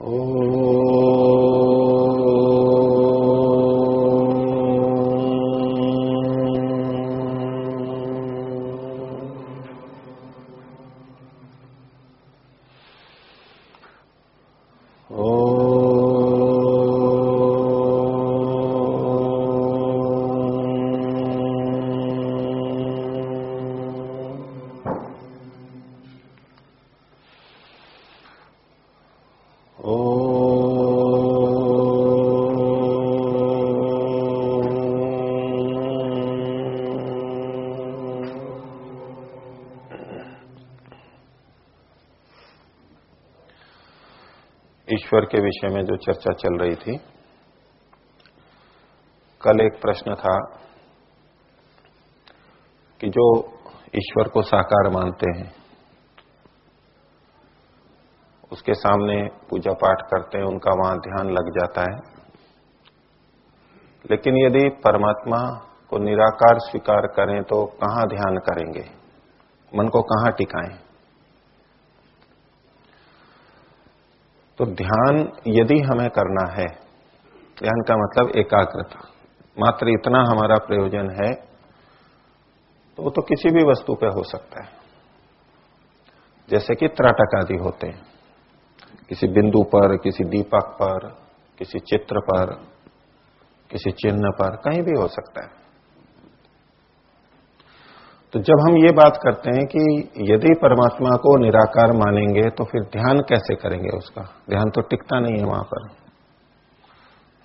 Oh. ईश्वर के विषय में जो चर्चा चल रही थी, कल एक प्रश्न था कि जो ईश्वर को साकार मानते हैं, उसके सामने पूजा पाठ करते हैं, उनका वहाँ ध्यान लग जाता है। लेकिन यदि परमात्मा को निराकार स्वीकार करें तो कहाँ ध्यान करेंगे? मन को कहाँ टिकाएँ? तो ध्यान यदि हमें करना है, ध्यान का मतलब एकाग्रता। मात्र इतना हमारा प्रयोजन है तो वो तो किसी भी वस्तु पे हो सकता है। जैसे कि त्राटक आदि होते हैं। किसी बिंदु पर, किसी दीपक पर, किसी चित्र पर, किसी चिन्ह पर, कहीं भी हो सकता है। तो जब हम ये बात करते हैं कि यदि परमात्मा को निराकार मानेंगे तो फिर ध्यान कैसे करेंगे उसका? ध्यान तो टिकता नहीं है वहाँ पर।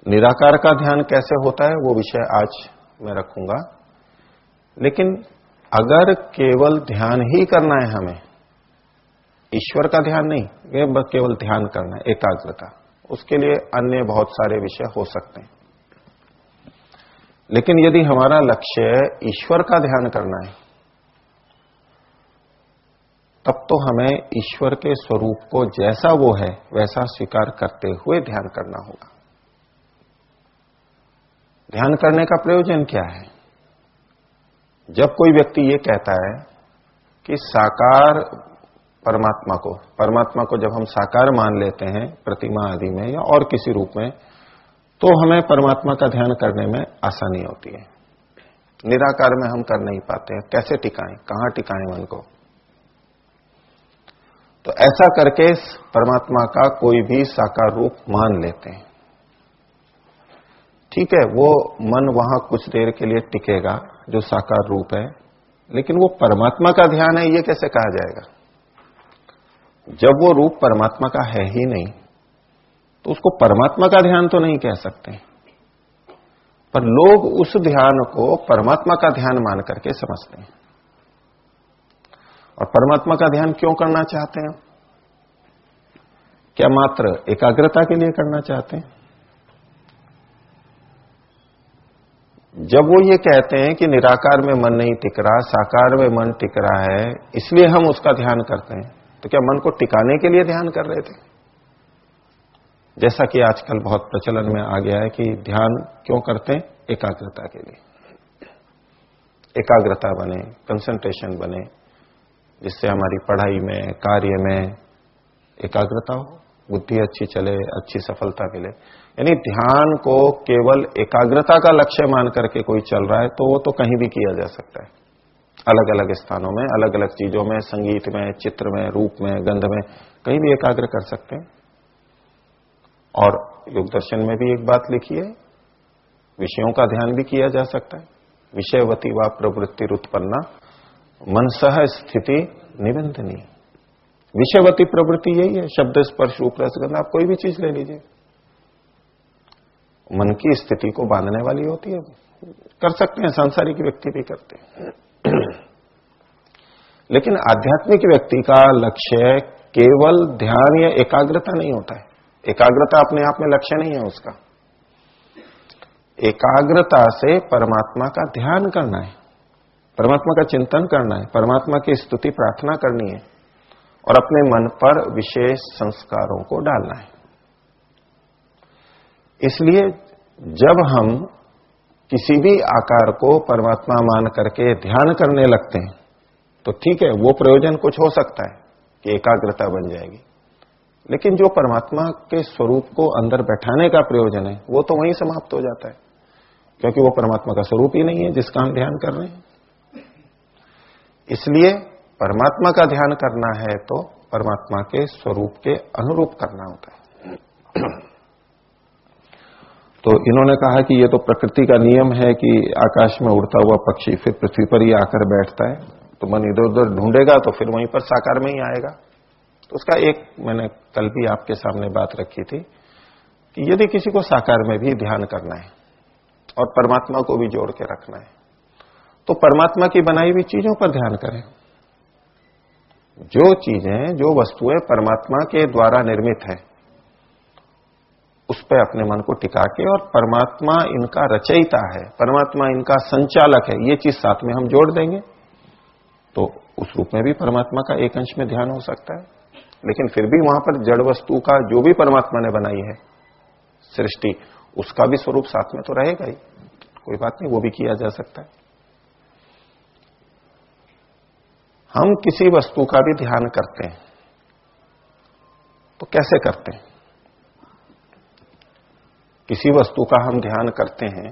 निराकार का ध्यान कैसे होता है, वो विषय आज मैं रखूँगा। लेकिन अगर केवल ध्यान ही करना है हमें, ईश्वर का ध्यान नहीं केवल ध्यान करना है एकाग्रता उसके लिए अन्य बहुत सारे विषय हो सकते हैं। लेकिन यदि हमारा लक्ष्य ईश्वर का ध्यान करना है तब तो हमें ईश्वर के स्वरूप को जैसा वो है, वैसा स्वीकार करते हुए ध्यान करना होगा। ध्यान करने का प्रयोजन क्या है? जब कोई व्यक्ति ये कहता है कि साकार परमात्मा को परमात्मा को जब हम साकार मान लेते हैं प्रतिमा आदि में या और किसी रूप में तो हमें परमात्मा का ध्यान करने में आसानी होती है। निराकार में हम कर नहीं पाते हैं। कैसे टिकाएँ? कहाँ टिकाएँ मन को? तो ऐसा करके परमात्मा का कोई भी साकार रूप मान लेते हैं। ठीक है, वो मन वहाँ कुछ देर के लिए टिकेगा, जो साकार रूप है, लेकिन वो परमात्मा का ध्यान है, ये कैसे कहा जाएगा? जब वो रूप परमात्मा का है ही नहीं तो उसको परमात्मा का ध्यान तो नहीं कह सकते। पर लोग उस ध्यान को परमात्मा का ध्यान मान करके समझते हैं। और परमात्मा का ध्यान क्यों करना चाहते हैं? क्या मात्र एकाग्रता के लिए करना चाहते हैं? जब वो ये कहते हैं कि निराकार में मन नहीं टिक रहा, साकार में मन टिक रहा है, इसलिए हम उसका ध्यान करते हैं। तो क्या मन को टिकाने के लिए ध्यान कर रहे थे? जैसा कि आजकल बहुत प्रचलन में आ गया है कि ध्यान क्यों करते हैं? एकाग्रता के लिए। एकाग्रता बने कंसंट्रेशन बने जिससे हमारी पढ़ाई में, कार्य में एकाग्रता हो, बुद्धि अच्छी चले, अच्छी सफलता मिले। यानी ध्यान को केवल एकाग्रता का लक्ष्य मान करके कोई चल रहा है तो वो तो कहीं भी किया जा सकता है। अलग अलग स्थानों में अलग अलग चीज़ों में, संगीत में, चित्र में, रूप में, गंध में, कहीं भी एकाग्र कर सकते हैं। और योग दर्शन में भी एक बात लिखी है, विषयों का ध्यान भी किया जा सकता है। विषयवती व प्रवृत्ति उत्पन्ना मनसह स्थिति निबंधनी विषयवती प्रवृत्ति यही है, शब्द स्पर्श, रूप रसगंध आप कोई भी चीज़ ले लीजिए। मन की स्थिति को बांधने वाली होती है। कर सकते हैं, सांसारिक व्यक्ति भी करते हैं। लेकिन आध्यात्मिक व्यक्ति का लक्ष्य केवल ध्यान या एकाग्रता नहीं होता है। एकाग्रता अपने आप में लक्ष्य नहीं है उसका। एकाग्रता से परमात्मा का ध्यान करना है। परमात्मा का चिंतन करना है, परमात्मा की स्तुति प्रार्थना करनी है और अपने मन पर विशेष संस्कारों को डालना है। इसलिए जब हम किसी भी आकार को परमात्मा मान करके ध्यान करने लगते हैं तो ठीक है, वो प्रयोजन कुछ हो सकता है कि एकाग्रता बन जाएगी। लेकिन जो परमात्मा के स्वरूप को अंदर बैठाने का प्रयोजन है, वो तो वहीं समाप्त हो जाता है, क्योंकि वो परमात्मा का स्वरूप ही नहीं है जिसका हम ध्यान कर रहे हैं। इसलिए परमात्मा का ध्यान करना है तो परमात्मा के स्वरूप के अनुरूप करना होता है। तो इन्होंने कहा कि ये तो प्रकृति का नियम है कि आकाश में उड़ता हुआ पक्षी फिर पृथ्वी पर ही आकर बैठता है। तो मन इधर उधर ढूंढेगा तो फिर वहीं पर साकार में ही आएगा। तो उसका एक मैंने कल भी आपके सामने बात रखी थी कि यदि किसी को साकार में भी ध्यान करना है और परमात्मा को भी जोड़ के रखना है तो परमात्मा की बनाई हुई चीज़ों पर ध्यान करें। जो चीज़ें, जो वस्तुएँ परमात्मा के द्वारा निर्मित है, उस पर अपने मन को टिका के और परमात्मा इनका रचयिता है, परमात्मा इनका संचालक है, ये चीज़ साथ में हम जोड़ देंगे तो उस रूप में भी परमात्मा का एक अंश में ध्यान हो सकता है। लेकिन फिर भी वहाँ पर जड़ वस्तु का जो भी परमात्मा ने बनाई है, सृष्टि, उसका भी स्वरूप साथ में तो रहेगा ही, कोई बात नहीं, वो भी किया जा सकता है। हम किसी वस्तु का भी ध्यान करते हैं तो कैसे करते हैं? किसी वस्तु का हम ध्यान करते हैं,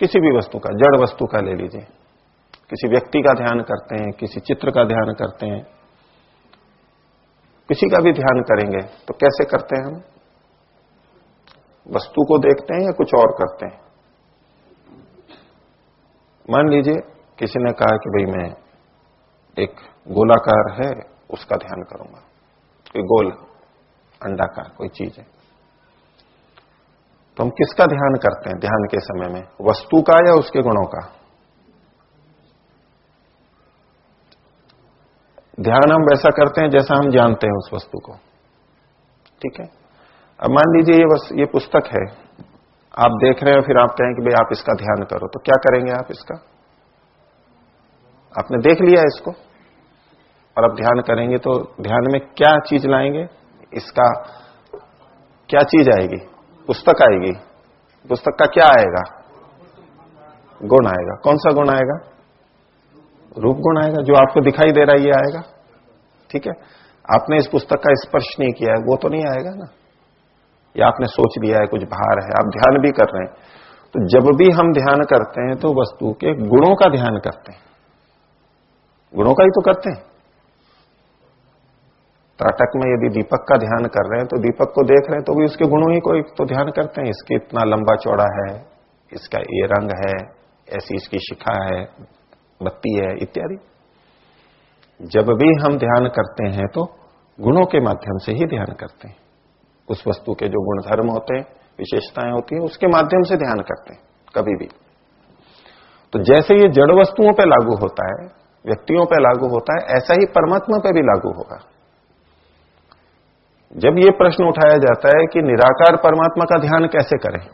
किसी भी वस्तु का, जड़ वस्तु का ले लीजिए। किसी व्यक्ति का ध्यान करते हैं, किसी चित्र का ध्यान करते हैं, किसी का भी ध्यान करेंगे तो कैसे करते हैं हम? वस्तु को देखते हैं या कुछ और करते हैं? मान लीजिए, किसी ने कहा कि भाई मैं एक गोलाकार है, उसका ध्यान करूँगा। कोई गोल, अंडाकार, कोई चीज़ है। तो हम किसका ध्यान करते हैं ध्यान के समय में? वस्तु का या उसके गुणों का? ध्यान हम वैसा करते हैं जैसा हम जानते हैं उस वस्तु को। ठीक है? अब मान लीजिए ये बस ये पुस्तक है। आप देख रहे हैं, फिर आप कहें कि भाई आप इसका ध्यान करो। तो क्या करेंगे आप इसका? आपने देख लिया इसको? और अब ध्यान करेंगे तो ध्यान में क्या चीज़ लाएँगे? इसका क्या चीज़ आएगी? पुस्तक आएगी। पुस्तक का क्या आएगा? गुण आएगा। कौन सा गुण आएगा? रूप गुण आएगा, जो आपको दिखाई दे रहा है, ये आएगा। ठीक है? आपने इस पुस्तक का स्पर्श नहीं किया है वो तो नहीं आएगा ना। या आपने सोच लिया है, कुछ भार है, आप ध्यान भी कर रहे हैं। तो जब भी हम ध्यान करते हैं तो वस्तु के गुणों का ध्यान करते हैं। गुणों का ही तो करते हैं। त्राटक में यदि दीपक का ध्यान कर रहे हैं तो दीपक को देख रहे हैं तो भी उसके गुणों ही को एक तो ध्यान करते हैं। इसके इतना लंबा चौड़ा है, इसका ये रंग है, ऐसी इसकी शिखा है, बत्ती है, इत्यादि। जब भी हम ध्यान करते हैं तो गुणों के माध्यम से ही ध्यान करते हैं। उस वस्तु के जो गुणधर्म होते हैं, विशेषताएँ होती हैं, उसके माध्यम से ध्यान करते हैं, कभी भी। तो जैसे ये जड़ वस्तुओं पर लागू होता है, व्यक्तियों पर लागू होता है, ऐसा ही परमात्मा पर भी लागू होगा। जब ये प्रश्न उठाया जाता है कि निराकार परमात्मा का ध्यान कैसे करें,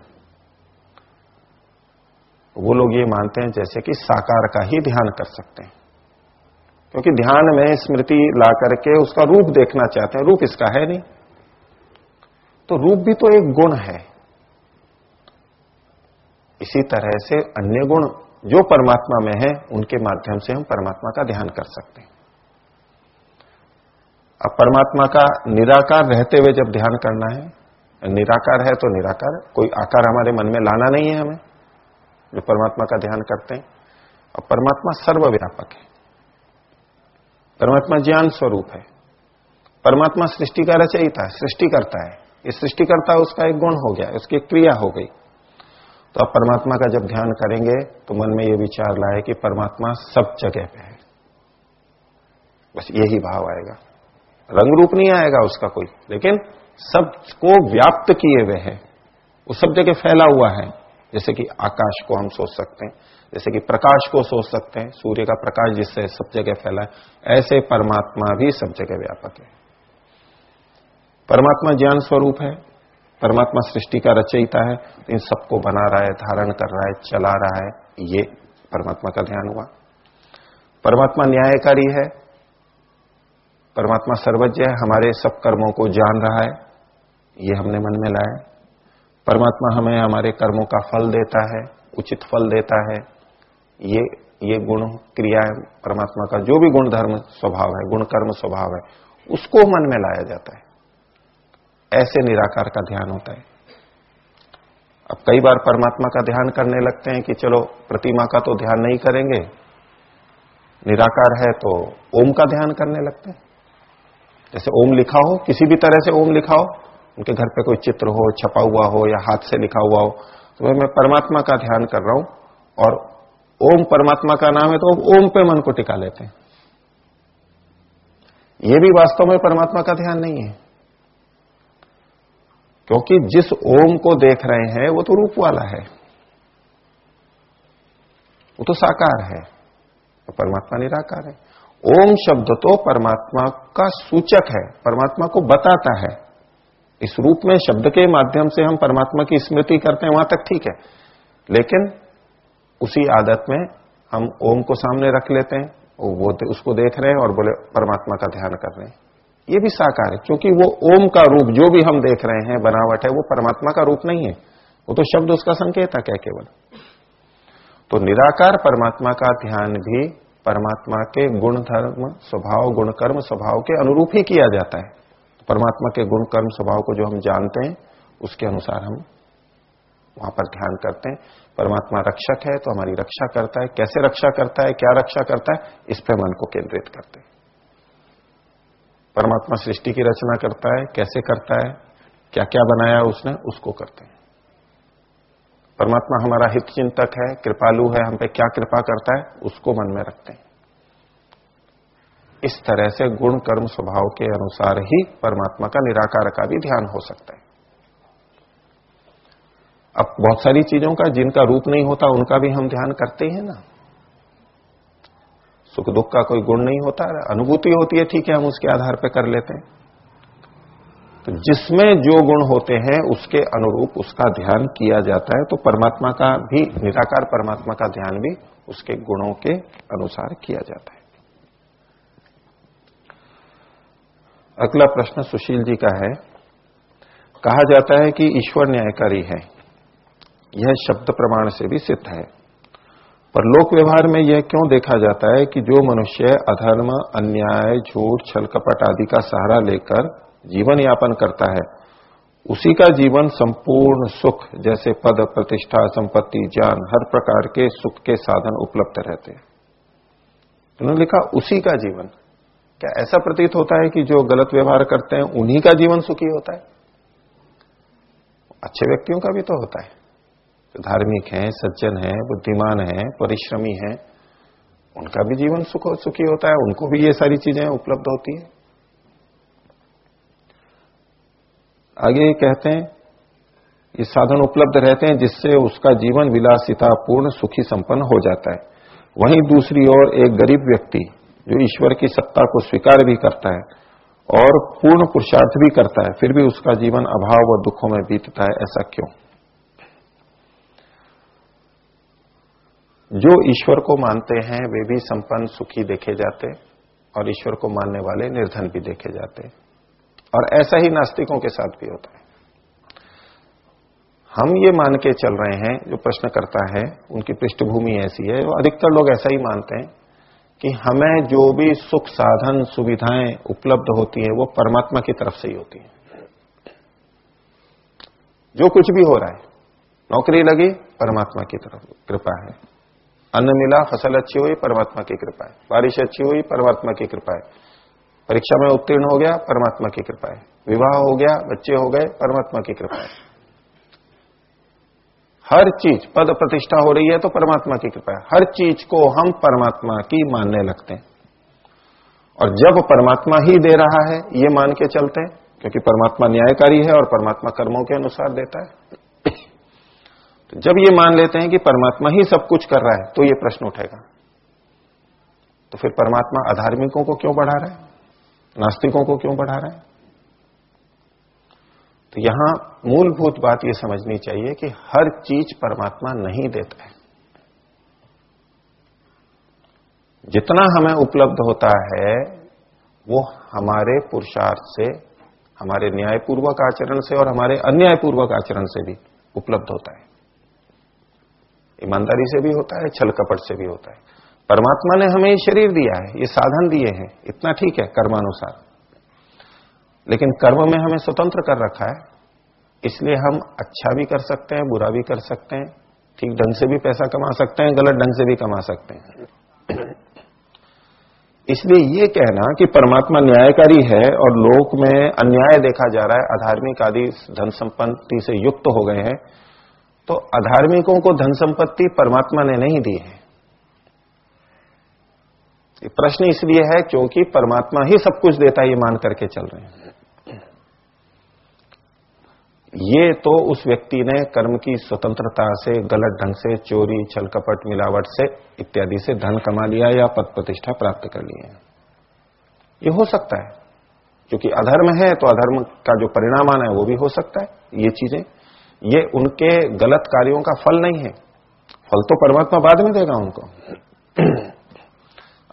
वो लोग ये मानते हैं जैसे कि साकार का ही ध्यान कर सकते हैं। क्योंकि ध्यान में स्मृति ला करके उसका रूप देखना चाहते हैं, रूप इसका है नहीं। तो रूप भी तो एक गुण है। इसी तरह से अन्य गुण जो परमात्मा में है, उनके माध्यम से हम परमात्मा का ध्यान कर सकते हैं। अब परमात्मा का निराकार रहते हुए जब ध्यान करना है, निराकार है तो निराकार कोई आकार हमारे मन में लाना नहीं है हमें, जो परमात्मा का ध्यान करते हैं। और परमात्मा सर्वव्यापक है। परमात्मा ज्ञान स्वरूप है। परमात्मा सृष्टि का रचयिता है सृष्टि करता है। ये सृष्टि करता है उसका एक गुण हो गया, उसकी क्रिया हो गई। तो अब परमात्मा का जब ध्यान करेंगे तो मन में ये विचार लाए कि परमात्मा सब जगह पे है। बस यही भाव आएगा। रंग रूप नहीं आएगा उसका कोई। लेकिन सबको व्याप्त किए हुए हैं। वो सब जगह फैला हुआ है। जैसे कि आकाश को हम सोच सकते हैं। जैसे कि प्रकाश को सोच सकते हैं। सूर्य का प्रकाश जिससे सब जगह फैला है। ऐसे परमात्मा भी सब जगह व्यापक है। परमात्मा ज्ञान स्वरूप है। परमात्मा सृष्टि का रचयिता है। इन सबको बना रहा है, धारण कर रहा है, चला रहा है। ये परमात्मा का ध्यान हुआ। परमात्मा न्यायकारी है। परमात्मा सर्वज्ञ है, हमारे सब कर्मों को जान रहा है, ये हमने मन में लाया। परमात्मा हमें हमारे कर्मों का फल देता है, उचित फल देता है। ये ये गुण क्रिया है, परमात्मा का जो भी गुण धर्म स्वभाव है, गुण कर्म स्वभाव है, उसको मन में लाया जाता है। ऐसे निराकार का ध्यान होता है। अब कई बार परमात्मा का ध्यान करने लगते हैं कि चलो, प्रतिमा का तो ध्यान नहीं करेंगे। निराकार है तो ओम का ध्यान करने लगते हैं। जैसे ओम लिखा हो, किसी भी तरह से ओम लिखा हो, उनके घर पे कोई चित्र हो, छपा हुआ हो या हाथ से लिखा हुआ हो तो मैं परमात्मा का ध्यान कर रहा हूँ और ओम परमात्मा का नाम है तो ओम पे मन को टिका लेते हैं। यह भी वास्तव में परमात्मा का ध्यान नहीं है। क्योंकि जिस ओम को देख रहे हैं, वो तो रूप वाला है। वो तो साकार है। तो परमात्मा निराकार है। ओम शब्द तो परमात्मा का सूचक है, परमात्मा को बताता है। इस रूप में शब्द के माध्यम से हम परमात्मा की स्मृति करते हैं, वहाँ तक ठीक है। लेकिन उसी आदत में हम ओम को सामने रख लेते हैं वो उसको देख रहे हैं और बोले, परमात्मा का ध्यान कर रहे हैं। ये भी साकार है, क्योंकि वो ओम का रूप जो भी हम देख रहे हैं, बनावट है, वो परमात्मा का रूप नहीं है। वो तो शब्द उसका संकेत है, क्या केवल? तो निराकार परमात्मा का ध्यान भी परमात्मा के गुण धर्म, स्वभाव गुण कर्म स्वभाव के अनुरूप ही किया जाता है। परमात्मा के गुण, कर्म, स्वभाव को जो हम जानते हैं, उसके अनुसार हम वहाँ पर ध्यान करते हैं। परमात्मा रक्षक है तो हमारी रक्षा करता है। कैसे रक्षा करता है, क्या रक्षा करता है, इस पर मन को केंद्रित करते हैं। परमात्मा सृष्टि की रचना करता है, कैसे करता है क्या क्या बनाया उसने, उसको करते हैं। परमात्मा हमारा हित चिंतक है, कृपालु है, हम पे क्या कृपा करता है, उसको मन में रखते हैं। इस तरह से गुण कर्म स्वभाव के अनुसार ही परमात्मा का निराकार का भी ध्यान हो सकता है। अब बहुत सारी चीज़ों का जिनका रूप नहीं होता, उनका भी हम ध्यान करते हैं ना। सुख दुख का कोई गुण नहीं होता, अनुभूति होती है, ठीक है, हम उसके आधार पर कर लेते हैं। तो जिसमें जो गुण होते हैं, उसके अनुरूप उसका ध्यान किया जाता है तो परमात्मा का भी, निराकार परमात्मा का ध्यान भी उसके गुणों के अनुसार किया जाता है। अगला प्रश्न सुशील जी का है। कहा जाता है कि ईश्वर न्यायकारी है। यह शब्द प्रमाण से भी सिद्ध है। पर लोक व्यवहार में यह क्यों देखा जाता है कि जो मनुष्य अधर्म, अन्याय, झूठ छल कपट आदि का सहारा लेकर जीवन यापन करता है। उसी का जीवन संपूर्ण सुख, जैसे पद, प्रतिष्ठा, संपत्ति, ज्ञान, हर प्रकार के सुख के साधन उपलब्ध रहते हैं। उन्होंने लिखा, उसी का जीवन। क्या ऐसा प्रतीत होता है कि जो गलत व्यवहार करते हैं, उन्हीं का जीवन सुखी होता है? अच्छे व्यक्तियों का भी तो होता है। धार्मिक हैं, सज्जन हैं, बुद्धिमान हैं, परिश्रमी हैं, उनका भी जीवन सुख, सुखी होता है। उनको भी ये सारी चीज़ें उपलब्ध होती है। आगे कहते हैं, ये साधन उपलब्ध रहते हैं जिससे उसका जीवन विलासिता पूर्ण, सुखी, संपन्न हो जाता है। वहीं दूसरी ओर एक गरीब व्यक्ति जो ईश्वर की सत्ता को स्वीकार भी करता है और पूर्ण पुरुषार्थ भी करता है, फिर भी उसका जीवन अभाव और दुखों में बीतता है, ऐसा क्यों? जो ईश्वर को मानते हैं, वे भी संपन्न, सुखी देखे जाते और ईश्वर को मानने वाले निर्धन भी देखे जाते और ऐसा ही नास्तिकों के साथ भी होता है। हम ये मान के चल रहे हैं, जो प्रश्न करता है, उनकी पृष्ठभूमि ऐसी है अधिकतर लोग ऐसा ही मानते हैं कि हमें जो भी सुख साधन सुविधाएँ उपलब्ध होती हैं, वो परमात्मा की तरफ़ से ही होती हैं। जो कुछ भी हो रहा है, नौकरी लगी, परमात्मा की तरफ़, कृपा है। अन्न मिला, फ़सल अच्छी हुई, परमात्मा की कृपा है। बारिश अच्छी हुई, परमात्मा की कृपा है। परीक्षा में उत्तीर्ण हो गया, परमात्मा की कृपा है। विवाह हो गया, बच्चे हो गए, परमात्मा की कृपा है। हर चीज़, पद प्रतिष्ठा हो रही है तो परमात्मा की कृपा है। हर चीज़ को हम परमात्मा की मानने लगते हैं। और जब परमात्मा ही दे रहा है, ये मान के चलते हैं, क्योंकि परमात्मा न्यायकारी है और परमात्मा कर्मों के अनुसार देता है। तो जब ये मान लेते हैं कि परमात्मा ही सब कुछ कर रहा है तो ये प्रश्न उठेगा। तो फिर परमात्मा अधार्मिकों को क्यों बढ़ा रहा है? नास्तिकों को क्यों बढ़ा रहा है? तो यहाँ मूलभूत बात यह समझनी चाहिए कि हर चीज़ परमात्मा नहीं देता है। जितना हमें उपलब्ध होता है, वो हमारे पुरुषार्थ से, हमारे न्यायपूर्वक आचरण से और हमारे अन्यायपूर्वक आचरण से भी उपलब्ध होता है। ईमानदारी से भी होता है, छल कपट से भी होता है। परमात्मा ने हमें शरीर दिया है, ये साधन दिए हैं, इतना ठीक है कर्मानुसार। लेकिन कर्म में हमें स्वतंत्र कर रखा है, इसलिए हम अच्छा भी कर सकते हैं, बुरा भी कर सकते हैं, ठीक ढंग से भी पैसा कमा सकते हैं, गलत ढंग से भी कमा सकते हैं। इसलिए ये कहना कि परमात्मा न्यायकारी है और लोक में अन्याय देखा जा रहा है, अधार्मिक आदि धन संपत्ति से युक्त हो गए हैं तो अधार्मिकों को धन संपत्ति परमात्मा ने नहीं दी है। प्रश्न इसलिए है क्योंकि परमात्मा ही सब कुछ देता है, ये मान करके चल रहे हैं। ये तो उस व्यक्ति ने कर्म की स्वतंत्रता से, गलत ढंग से, चोरी छल कपट मिलावट से, इत्यादि से धन कमा लिया या पद प्रतिष्ठा प्राप्त कर लिया ये हो सकता है। क्योंकि अधर्म है तो अधर्म का जो परिणाम आना है, वो भी हो सकता है, ये चीज़ें। ये उनके गलत कार्यों का फल नहीं है। फल तो परमात्मा बाद में देगा उनको।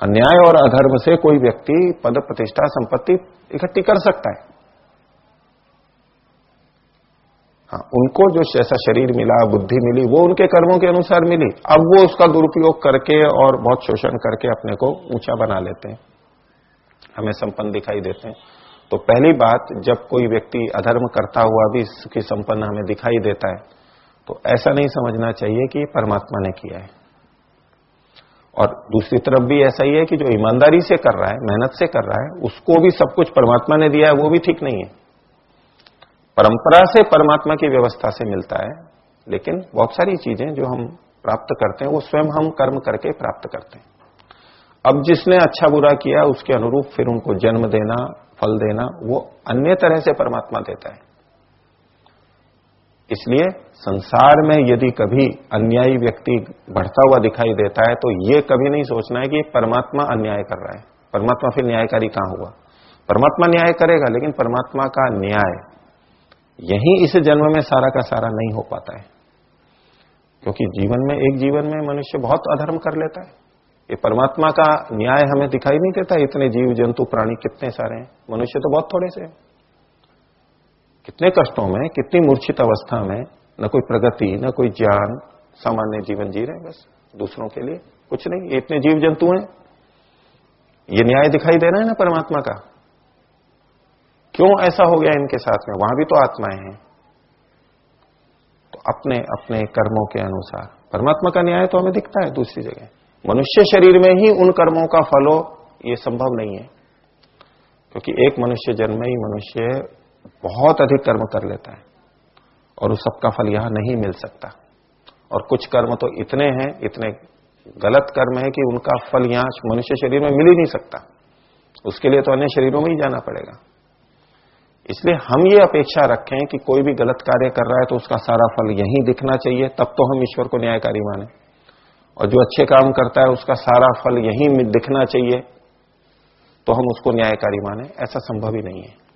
अन्याय और अधर्म से कोई व्यक्ति पद प्रतिष्ठा संपत्ति इकट्ठी कर सकता है। हाँ उनको जो जैसा शरीर मिला, बुद्धि मिली, वो उनके कर्मों के अनुसार मिली। अब वो उसका दुरुपयोग करके और बहुत शोषण करके अपने को ऊँचा बना लेते हैं। हमें संपन्न दिखाई देते हैं। तो पहली बात, जब कोई व्यक्ति अधर्म करता हुआ भी सुखी संपन्न हमें दिखाई देता है तो ऐसा नहीं समझना चाहिए कि परमात्मा ने किया है। और दूसरी तरफ़ भी ऐसा ही है कि जो ईमानदारी से कर रहा है, मेहनत से कर रहा है, उसको भी सब कुछ परमात्मा ने दिया है, वो भी ठीक नहीं है। परंपरा से परमात्मा की व्यवस्था से मिलता है, लेकिन बहुत सारी चीज़ें जो हम प्राप्त करते हैं, वो स्वयं हम कर्म करके प्राप्त करते हैं। अब जिसने अच्छा बुरा किया, उसके अनुरूप फिर उनको जन्म देना, फल देना, वो अन्य तरह से परमात्मा देता है। इसलिए संसार में यदि कभी अन्यायी व्यक्ति बढ़ता हुआ दिखाई देता है तो ये कभी नहीं सोचना है कि परमात्मा अन्याय कर रहा है। परमात्मा फिर न्यायकारी कहाँ हुआ? परमात्मा न्याय करेगा, लेकिन परमात्मा का न्याय यही इस जन्म में सारा का सारा नहीं हो पाता है। क्योंकि जीवन में, एक जीवन में मनुष्य बहुत अधर्म कर लेता है। ये परमात्मा का न्याय हमें दिखाई नहीं देता, इतने जीव जंतु प्राणी कितने सारे हैं। मनुष्य तो बहुत थोड़े से हैं। कितने कष्टों में, कितनी मूर्छित अवस्था में, न कोई प्रगति, न कोई ज्ञान, सामान्य जीवन जी रहे हैं, बस दूसरों के लिए कुछ नहीं इतने जीव जंतु हैं। ये न्याय दिखाई दे रहा है ना परमात्मा का? क्यों ऐसा हो गया इनके साथ में? वहाँ भी तो आत्माएँ हैं। तो अपने अपने कर्मों के अनुसार। परमात्मा का न्याय तो हमें दिखता है दूसरी जगह। मनुष्य शरीर में ही उन कर्मों का फलो ये संभव नहीं है। क्योंकि एक मनुष्य जन्म ही मनुष्य बहुत अधिक कर्म कर लेता है और उस सबका फल यहाँ नहीं मिल सकता। और कुछ कर्म तो इतने हैं, इतने गलत कर्म है कि उनका फल यहाँ मनुष्य शरीर में मिल ही नहीं सकता। उसके लिए तो अन्य शरीरों में ही जाना पड़ेगा। इसलिए हम ये अपेक्षा रखें कि कोई भी गलत कार्य कर रहा है तो उसका सारा फल यहीं दिखना चाहिए, तब तो हम ईश्वर को न्यायकारी माने। और जो अच्छे काम करता है उसका सारा फल यहीं दिखना चाहिए तो हम उसको न्यायकारी माने। ऐसा संभव ही नहीं है।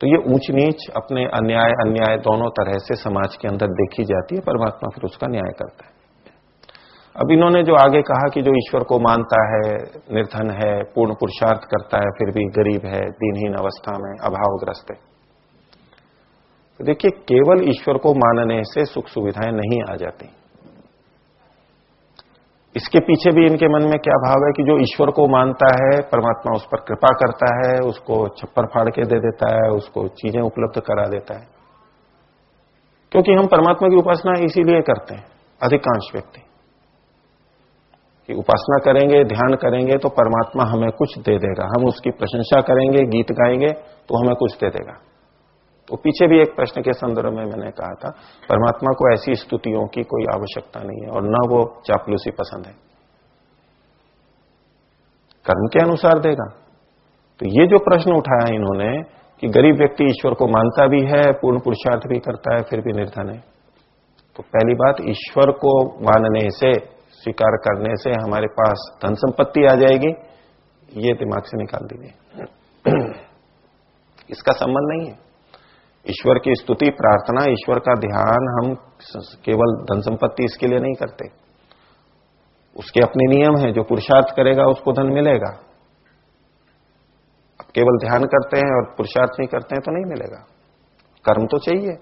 तो ये ऊंच नीच अपने अन्याय अन्याय दोनों तरह से समाज के अंदर देखी जाती है, परमात्मा फिर उसका न्याय करता है। अब इन्होंने जो आगे कहा कि जो ईश्वर को मानता है, निर्धन है, पूर्ण पुरुषार्थ करता है, फिर भी गरीब है, दिनहीन अवस्था में अभावग्रस्त है। तो देखिए, केवल ईश्वर को मानने से सुख सुविधाएँ नहीं आ जाती। इसके पीछे भी इनके मन में क्या भाव है कि जो ईश्वर को मानता है, परमात्मा उस पर कृपा करता है, उसको छप्पर फाड़ के दे देता है, उसको चीज़ें उपलब्ध करा देता है। क्योंकि हम परमात्मा की उपासना इसीलिए करते हैं, अधिकांश व्यक्ति। कि उपासना करेंगे, ध्यान करेंगे तो परमात्मा हमें कुछ दे देगा। हम उसकी प्रशंसा करेंगे, गीत गाएँगे तो हमें कुछ दे देगा। तो पीछे भी एक प्रश्न के संदर्भ में मैंने कहा था, परमात्मा को ऐसी स्तुतियों की कोई आवश्यकता नहीं है और न वो चापलूसी पसंद है। कर्म के अनुसार देगा। तो ये जो प्रश्न उठाया इन्होंने कि गरीब व्यक्ति ईश्वर को मानता भी है, पूर्ण पुरुषार्थ भी करता है, फिर भी निर्धन है। तो पहली बात, ईश्वर को मानने से, स्वीकार करने से हमारे पास धन संपत्ति आ जाएगी। ये दिमाग से निकाल दीजिए। इसका संबंध नहीं है। ईश्वर की स्तुति, प्रार्थना, ईश्वर का ध्यान हम केवल धन संपत्ति इसके लिए नहीं करते। उसके अपने नियम हैं, जो पुरुषार्थ करेगा उसको धन मिलेगा। अब केवल ध्यान करते हैं और पुरुषार्थ नहीं करते हैं तो नहीं मिलेगा। कर्म तो चाहिए।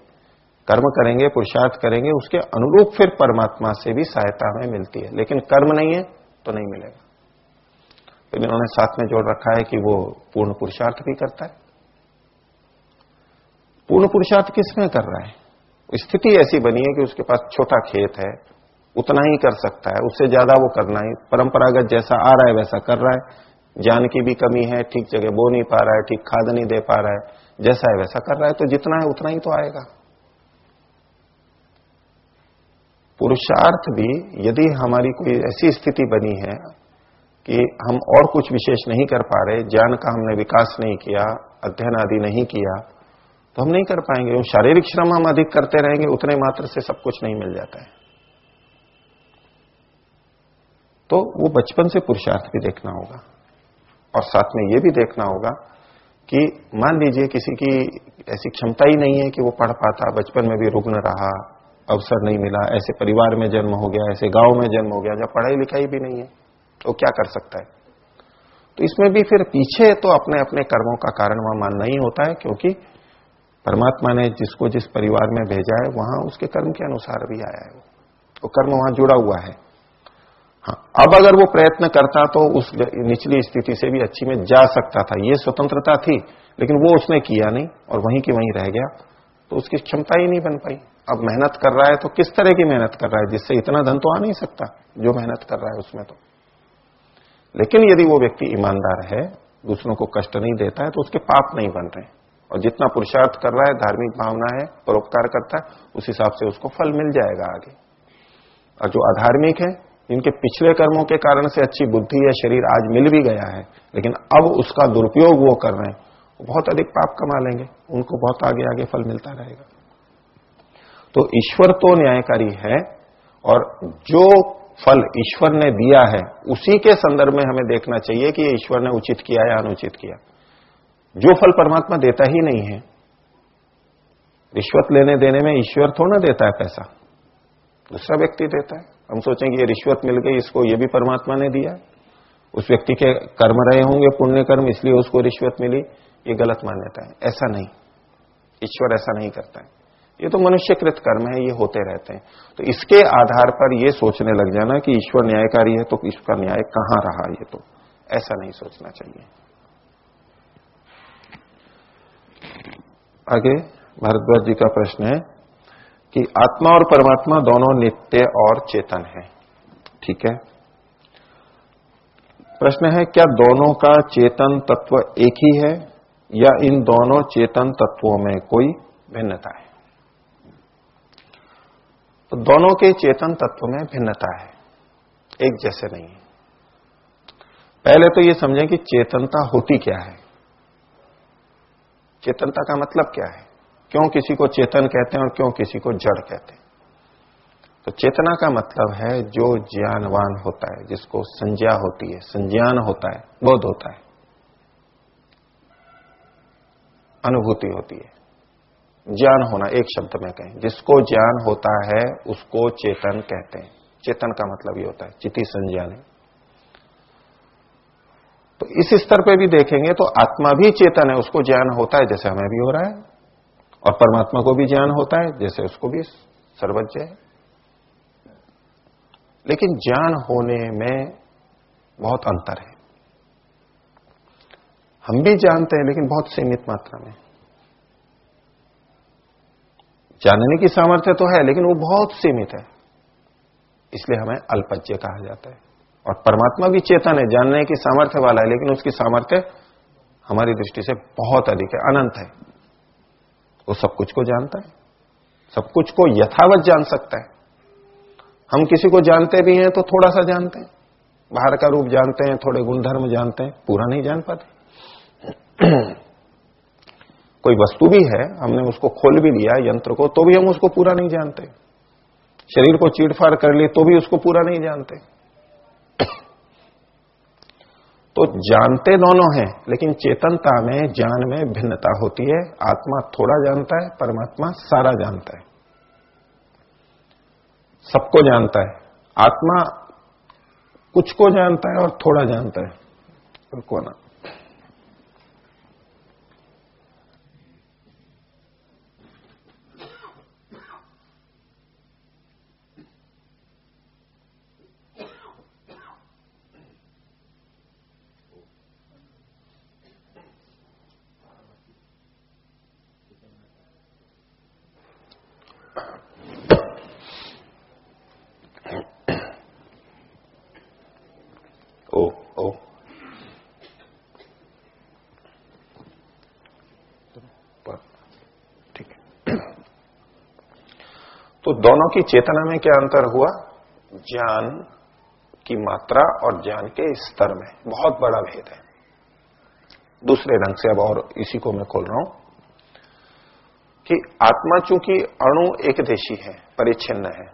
कर्म करेंगे, पुरुषार्थ करेंगे, उसके अनुरूप फिर परमात्मा से भी सहायता हमें मिलती है। लेकिन कर्म नहीं है तो नहीं मिलेगा। फिर इन्होंने साथ में जोड़ रखा है कि वो पूर्ण पुरुषार्थ भी करता है। पूर्ण पुरुषार्थ किसमें कर रहा है? स्थिति ऐसी बनी है कि उसके पास छोटा खेत है, उतना ही कर सकता है, उससे ज़्यादा वो करना ही। परंपरागत जैसा आ रहा है, वैसा कर रहा है। ज्ञान की भी कमी है, ठीक जगह बो नहीं पा रहा है, ठीक खाद नहीं दे पा रहा है, जैसा है वैसा कर रहा है तो जितना है उतना ही तो आएगा। पुरुषार्थ भी, यदि हमारी कोई ऐसी स्थिति बनी है कि हम और कुछ विशेष नहीं कर पा रहे, ज्ञान का हमने विकास नहीं किया, अध्ययन आदि नहीं किया तो हम नहीं कर पाएँगे। शारीरिक श्रम हम अधिक करते रहेंगे, उतने मात्र से सब कुछ नहीं मिल जाता है। तो वो बचपन से पुरुषार्थ भी देखना होगा। और साथ में ये भी देखना होगा कि मान लीजिए किसी की ऐसी क्षमता ही नहीं है कि वो पढ़ पाता, बचपन में भी रुग्ण रहा, अवसर नहीं मिला, ऐसे परिवार में जन्म हो गया, ऐसे गाँव में जन्म हो गया जब पढ़ाई लिखाई भी नहीं है तो क्या कर सकता है? तो इसमें भी फिर पीछे तो अपने अपने कर्मों का कारण वहाँ मानना ही होता है, क्योंकि परमात्मा ने जिसको जिस परिवार में भेजा है, वहाँ उसके कर्म के अनुसार भी आया है वो। तो कर्म वहाँ जुड़ा हुआ है। हाँ अब अगर वो प्रयत्न करता तो उस निचली स्थिति से भी अच्छी में जा सकता था। ये स्वतंत्रता थी, लेकिन वो उसने किया नहीं और वहीं की वहीं रह गया तो उसकी क्षमता ही नहीं बन पाई। अब मेहनत कर रहा है तो किस तरह की मेहनत कर रहा है, जिससे इतना धन तो आ नहीं सकता, जो मेहनत कर रहा है उसमें तो। लेकिन यदि वो व्यक्ति ईमानदार है, दूसरों को कष्ट नहीं देता है तो उसके पाप नहीं बन रहे। और जितना पुरुषार्थ कर रहा है, धार्मिक भावना है, परोपकार करता है, उस हिसाब से उसको फल मिल जाएगा आगे। और जो अधार्मिक है, इनके पिछले कर्मों के कारण से अच्छी बुद्धि या शरीर आज मिल भी गया है, लेकिन अब उसका दुरुपयोग वो कर रहे हैं, वो बहुत अधिक पाप कमा लेंगे, उनको बहुत आगे आगे फल मिलता रहेगा। तो ईश्वर तो न्यायकारी है, और जो फल ईश्वर ने दिया है, उसी के संदर्भ में हमें देखना चाहिए कि ईश्वर ने उचित किया या अनुचित किया। जो फल परमात्मा देता ही नहीं है। रिश्वत लेने देने में ईश्वर थोड़ा देता है पैसा। दूसरा व्यक्ति देता है। हम सोचें कि ये रिश्वत मिल गई, इसको ये भी परमात्मा ने दिया। उस व्यक्ति के कर्म रहे होंगे पुण्य कर्म इसलिए उसको रिश्वत मिली, ये गलत मान्यता है। ऐसा नहीं। ईश्वर ऐसा नहीं करता है। ये तो मनुष्यकृत कर्म है, ये होते रहते हैं। तो इसके आधार पर ये सोचने लग जाना कि ईश्वर न्यायकारी है तो इसका न्याय कहाँ रहा ये तो? ऐसा नहीं सोचना चाहिए। आगे भारद्वाज जी का प्रश्न है कि आत्मा और परमात्मा दोनों नित्य और चेतन है। ठीक है? प्रश्न है, क्या दोनों का चेतन तत्व एक ही है या इन दोनों चेतन तत्वों में कोई भिन्नता है? तो दोनों के चेतन तत्व में भिन्नता है, एक जैसे नहीं है। पहले तो ये समझें कि चेतनता होती क्या है। चेतनता का मतलब क्या है? क्यों किसी को चेतन कहते हैं और क्यों किसी को जड़ कहते हैं? तो चेतना का मतलब है जो ज्ञानवान होता है, जिसको संज्ञा होती है। संज्ञान होता है, बोध होता है। अनुभूति होती है। ज्ञान होना, एक शब्द में कहें। जिसको ज्ञान होता है, उसको चेतन कहते हैं। चेतन का मतलब ये होता है चिति संज्ञान तो इस स्तर पे भी देखेंगे तो आत्मा भी चेतन है, उसको ज्ञान होता है, जैसे हमें भी हो रहा है। और परमात्मा को भी ज्ञान होता है, जैसे उसको भी सर्वज्ञ है। लेकिन ज्ञान होने में बहुत अंतर है। हम भी जानते हैं, लेकिन बहुत सीमित मात्रा में। जानने की सामर्थ्य तो है, लेकिन वो बहुत सीमित है। इसलिए हमें अल्पज्य कहा जाता है। और परमात्मा भी चेतन है, जानने की सामर्थ्य वाला है, लेकिन उसकी सामर्थ्य हमारी दृष्टि से बहुत अधिक है, अनंत है। वो सब कुछ को जानता है। सब कुछ को यथावत जान सकता है। हम किसी को जानते भी हैं तो थोड़ा सा जानते हैं। बाहर का रूप जानते हैं, थोड़े गुणधर्म जानते हैं, पूरा नहीं जान पाते। कोई वस्तु भी है, हमने उसको खोल भी लिया यंत्र को तो भी हम उसको पूरा नहीं जानते। शरीर को चीड़फाड़ कर ली तो भी उसको पूरा नहीं जानते। तो जानते दोनों हैं, लेकिन चेतनता में, ज्ञान में भिन्नता होती है। आत्मा थोड़ा जानता है, परमात्मा सारा जानता है। सबको जानता है। आत्मा कुछ को जानता है और थोड़ा जानता है। को ना तो दोनों की चेतना में क्या अंतर हुआ? ज्ञान की मात्रा और ज्ञान के स्तर में। बहुत बड़ा भेद है। दूसरे ढंग से अब और इसी को मैं खोल रहा हूँ कि आत्मा चूँकि अणु एक देशी है, परिच्छिन्न है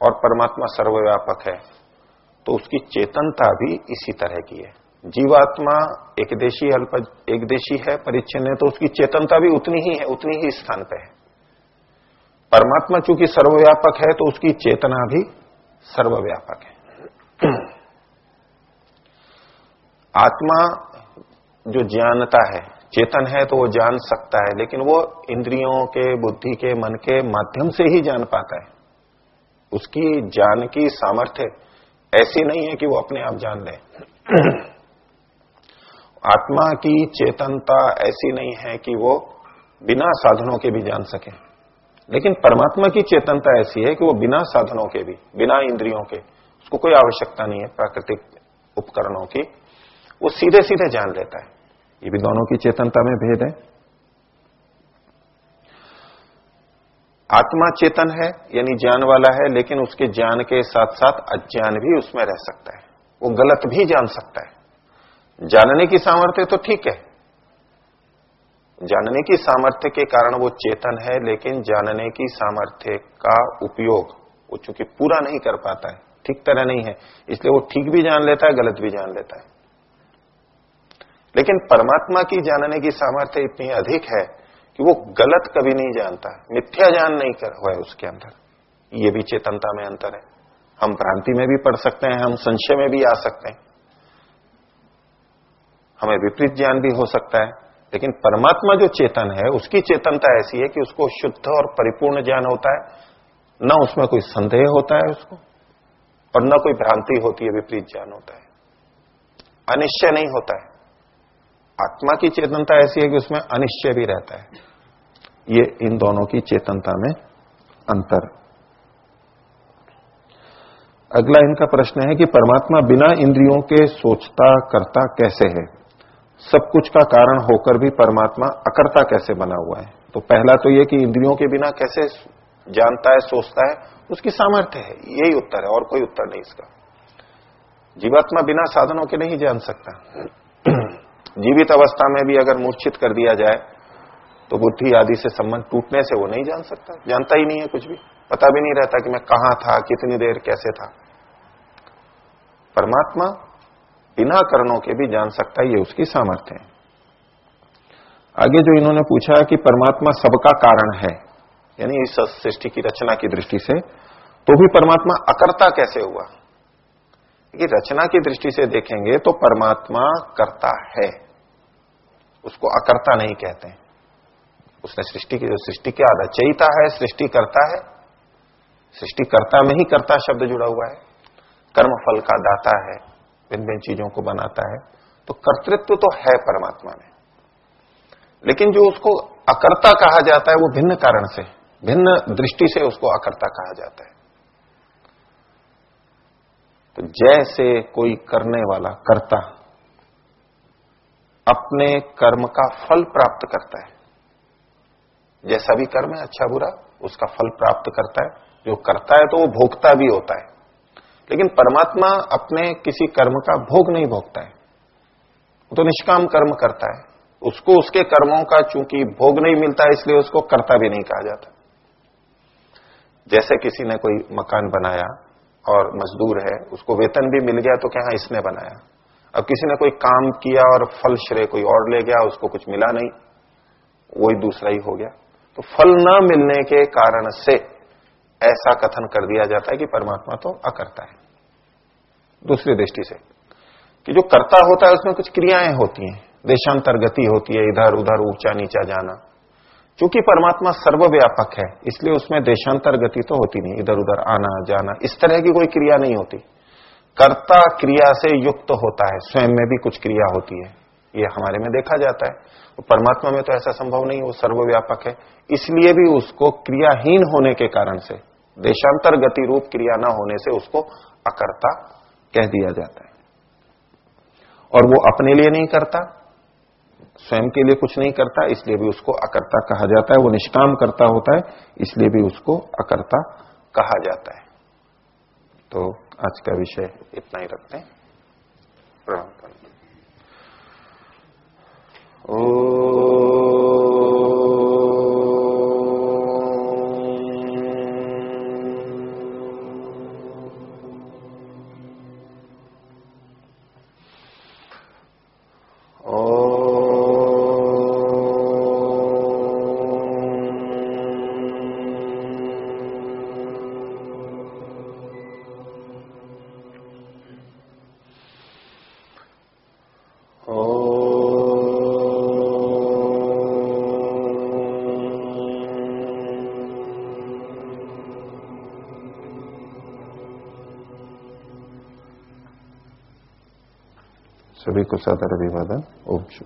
और परमात्मा सर्वव्यापक है तो उसकी चेतनता भी इसी तरह की है। जीवात्मा एक देशी अल्प एक देशी है, परिच्छिन्न है तो उसकी चेतनता भी उतनी ही है, उतनी ही स्थान पर है। परमात्मा चूँकि सर्वव्यापक है तो उसकी चेतना भी सर्वव्यापक है। आत्मा जो जानता है, चेतन है तो वो जान सकता है, लेकिन वो इंद्रियों के, बुद्धि के, मन के माध्यम से ही जान पाता है। उसकी जान की सामर्थ्य ऐसी नहीं है कि वो अपने आप जान ले। आत्मा की चेतनता ऐसी नहीं है कि वो बिना साधनों के भी जान सके। लेकिन परमात्मा की चेतनता ऐसी है कि वो बिना साधनों के भी, बिना इंद्रियों के, उसको कोई आवश्यकता नहीं है, प्राकृतिक उपकरणों की, वो सीधे सीधे जान लेता है। ये भी दोनों की चेतनता में भेद है। आत्मा चेतन है, यानी ज्ञान वाला है, लेकिन उसके ज्ञान के साथ साथ अज्ञान भी उसमें रह सकता है। वो गलत भी जान सकता है। जानने की सामर्थ्य तो ठीक है जानने की सामर्थ्य के कारण वो चेतन है, लेकिन जानने की सामर्थ्य का उपयोग वो चूँकि पूरा नहीं कर पाता है, ठीक तरह नहीं है, इसलिए वो ठीक भी जान लेता है, गलत भी जान लेता है। लेकिन परमात्मा की जानने की सामर्थ्य इतनी अधिक है कि वो गलत कभी नहीं जानता, मिथ्या जान नहीं कर, हुआ है उसके अंदर। ये भी चेतनता में अंतर है। हम भ्रांति में भी पढ़ सकते हैं, हम संशय में भी आ सकते हैं। हमें विपरीत ज्ञान भी हो सकता है। लेकिन परमात्मा जो चेतन है, उसकी चेतनता ऐसी है कि उसको शुद्ध और परिपूर्ण ज्ञान होता है। न उसमें कोई संदेह होता है उसको, और न कोई भ्रांति होती है, विपरीत ज्ञान होता है। अनिश्चय नहीं होता है। आत्मा की चेतनता ऐसी है कि उसमें अनिश्चय भी रहता है। ये इन दोनों की चेतनता में अंतर। अगला इनका प्रश्न है कि परमात्मा बिना इंद्रियों के सोचता, करता कैसे है? सब कुछ का कारण होकर भी परमात्मा अकर्ता कैसे बना हुआ है? तो पहला तो यह कि इंद्रियों के बिना कैसे जानता है, सोचता है, उसकी सामर्थ्य है। यही उत्तर है, और कोई उत्तर नहीं इसका। जीवात्मा बिना साधनों के नहीं जान सकता। जीवित अवस्था में भी अगर मूर्छित कर दिया जाए तो बुद्धि आदि से संबंध टूटने से वो नहीं जान सकता। जानता ही नहीं है कुछ भी। पता भी नहीं रहता कि मैं कहाँ था, कितनी देर कैसे था। परमात्मा बिना करणों के भी जान सकता है, ये उसकी सामर्थ्य है। आगे जो इन्होंने पूछा कि परमात्मा सबका कारण है, यानी इस सृष्टि की रचना की दृष्टि से तो भी परमात्मा अकर्ता कैसे हुआ? कि रचना की दृष्टि से देखेंगे तो परमात्मा करता है। उसको अकर्ता नहीं कहते उसने सृष्टि की जो सृष्टि क्या रचयिता है, सृष्टि करता है। सृष्टि करता में ही करता शब्द जुड़ा हुआ है। कर्म फल का दाता है। भिन्न भिन्न चीज़ों को बनाता है तो कर्तृत्व तो है परमात्मा में। लेकिन जो उसको अकर्ता कहा जाता है, वो भिन्न कारण से, भिन्न दृष्टि से उसको अकर्ता कहा जाता है। तो जैसे कोई करने वाला कर्ता अपने कर्म का फल प्राप्त करता है, जैसा भी कर्म है अच्छा बुरा, उसका फल प्राप्त करता है। जो करता है तो वो भोगता भी होता है। लेकिन परमात्मा अपने किसी कर्म का भोग नहीं भोगता है। वो तो निष्काम कर्म करता है। उसको उसके कर्मों का चूँकि भोग नहीं मिलता, इसलिए उसको कर्ता भी नहीं कहा जाता। जैसे किसी ने कोई मकान बनाया और मजदूर है, उसको वेतन भी मिल गया तो क्या इसने बनाया? अब किसी ने कोई काम किया और फल श्रेय कोई और ले गया, उसको कुछ मिला नहीं वही दूसरा ही हो गया। तो फल न मिलने के कारण से ऐसा कथन कर दिया जाता है कि परमात्मा तो अकर्ता है। दूसरी दृष्टि से, कि जो कर्ता होता है, उसमें कुछ क्रियाएँ होती हैं। देशांतर गति होती है, इधर, उधर, ऊँचा, नीचा जाना। क्योंकि परमात्मा सर्वव्यापक है, इसलिए उसमें देशांतर गति तो होती नहीं। इधर, उधर, आना, जाना, इस तरह की कोई क्रिया नहीं होती। कर्ता क्रिया से युक्त होता है, स्वयं में भी कुछ क्रिया होती है। ये हमारे में देखा जाता है। परमात्मा में तो ऐसा संभव नहीं वो सर्वव्यापक है। इसलिए भी उसको क्रियाहीन होने के कारण से, देशांतर गति रूप क्रिया न होने से उसको अकर्ता कह दिया जाता है। और वो अपने लिए नहीं करता, स्वयं के लिए कुछ नहीं करता, इसलिए भी उसको अकर्ता कहा जाता है। वो निष्काम करता होता है, इसलिए भी उसको अकर्ता कहा जाता है। तो आज का विषय इतना ही रखते हैं। प्रणाम करते veliko sadara bivada ovcu.